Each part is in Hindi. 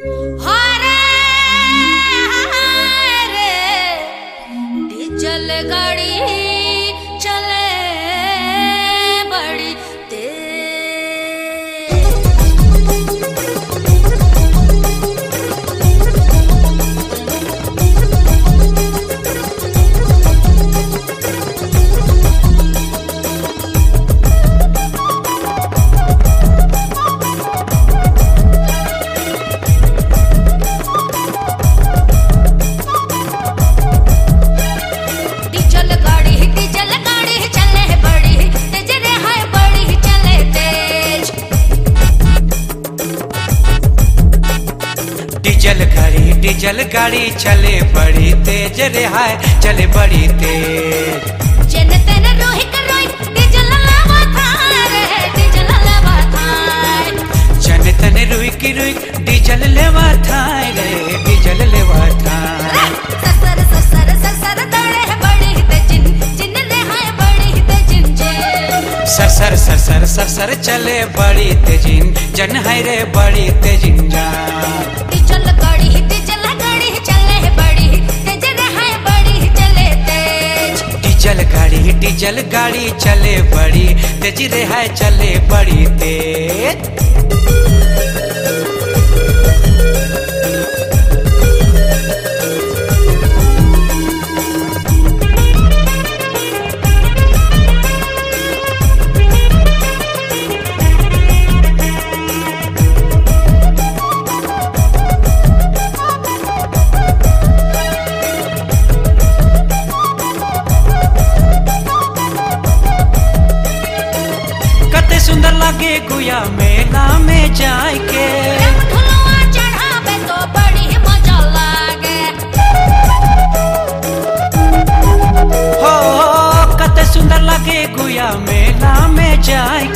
Hi! डीजल गाड़ी चले बड़ी तेज रे हाय चले बड़ी तेज। जन तन रोहि कर डीजल लावा था रे डीजल लावा था जन तन रुई की डीजल लेवा था रे डीजल लेवा था ससर ससर ससर है बड़ी जिन रे हाय बड़ी तेजिन जे। सर सर सर सर सर सर चले बड़ी तेजिन जन है रे बड़ी तेजिन जा डीजल गाड़ी डीजल डीजल गाड़ी चले बड़ी तेज रे है चले बड़ी तेज। लागे मेला में जाए के तो बड़ी मज़ा लागे। हो कते सुंदर लगे गुया मेला में जाए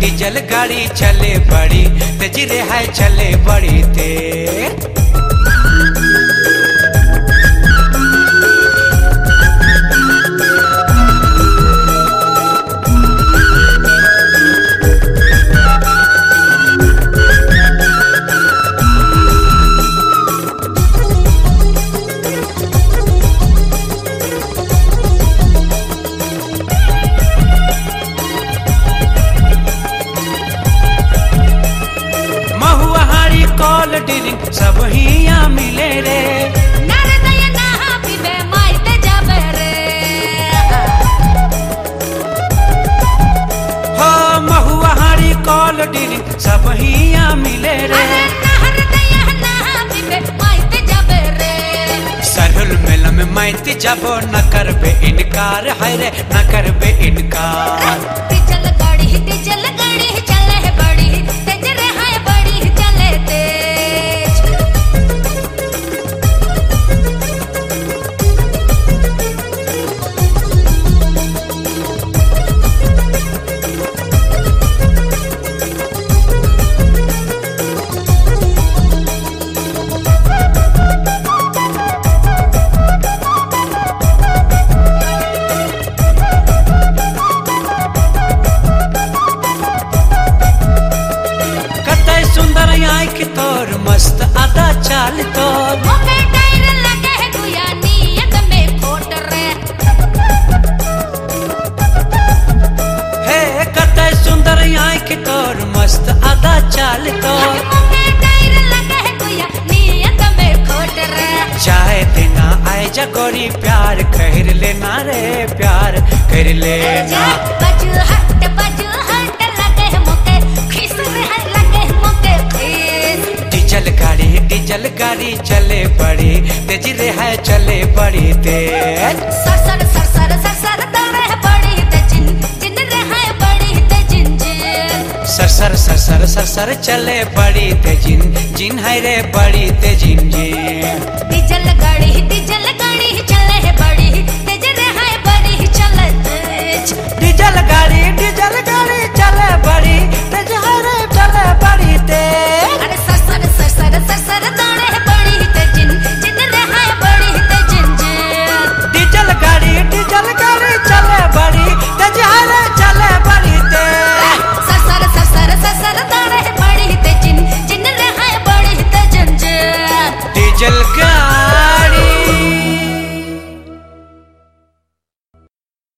डीजल गाड़ी चले बड़ी तेज़ी रे हाय चले बड़ी तेज। जाबो न कर बे इनकार है रे न कर बे इनकार। डीजल गाड़ी चले बड़ी तेज़ी रे है चले बड़ी तेज। सरसर सरसर सरसर दौड़े है बड़ी तेजिन। जिन रे है बड़ी तेजिन जिन सर सर सर सर सर सर चले बड़ी तेजिन। जिन है रे बड़ी तेजिन जी। डीजल गाड़ी डीजल गाड़ी चले बड़ी।